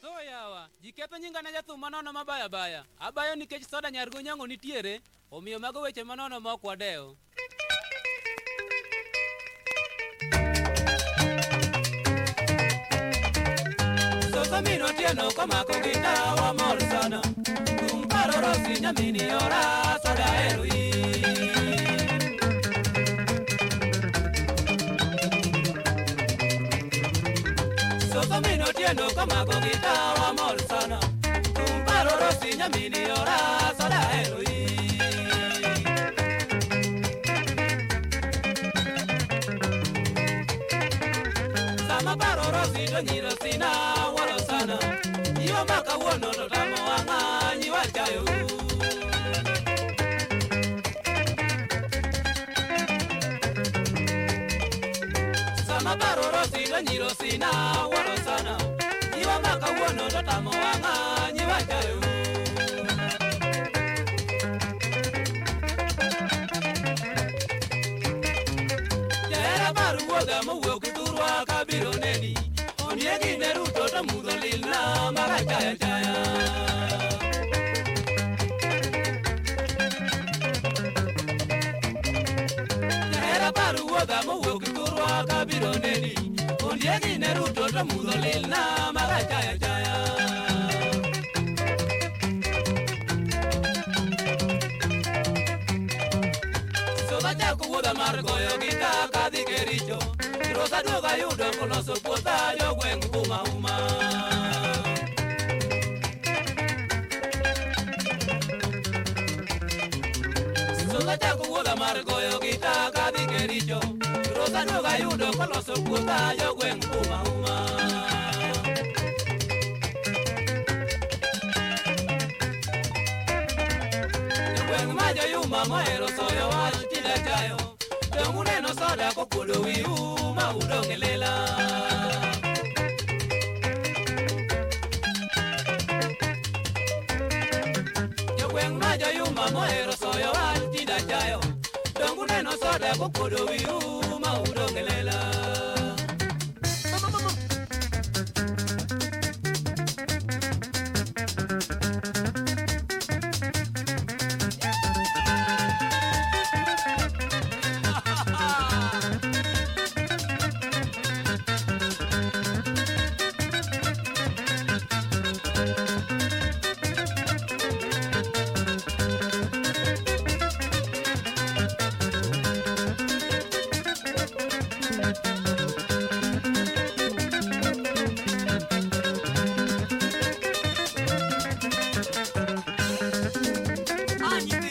Tho yawa, ji ketho nyinga ne jathum manono mabaya baya. Abayo nikech soda nyargo nyango nitiere, omiyo mago weche manono ma ok wadewo. Soso min otieno komako gitawa mor sana. Kum paro rosi nyamini ora komino tieno koma kogita wa molsono kumparoro sinyaminiora soda eloi sama paroro sidonyiro sina wolosana iwo makawuono rosi to nyiro sina sana nyiwa ma kawuono to tamo wang'a nyiwa chayo Jahera mar wuodha mowuok thurwa kabiro neni Ondiegi ne ruto to mudho lilna maga chaya thurwa kabiro neni Ondiegi ne ruto to mudho lilna maga chaya. Chaya Soda chako wuodha mar goyo gita kadhi kericho. Rosa duoga yudo koloso puotha jogweng' Rosa duoga yudo koloso puotha jogweng' kuma uma. Jogweng' ma joyuma mohero soyo wach tida chayo Dong uneno soda kokuodo wiu ma udong' e lela. Jogweng' ma joyuma mohero soyo wach tida chayo Dong uneno soda kokuodo wiu Mauro Gelela. E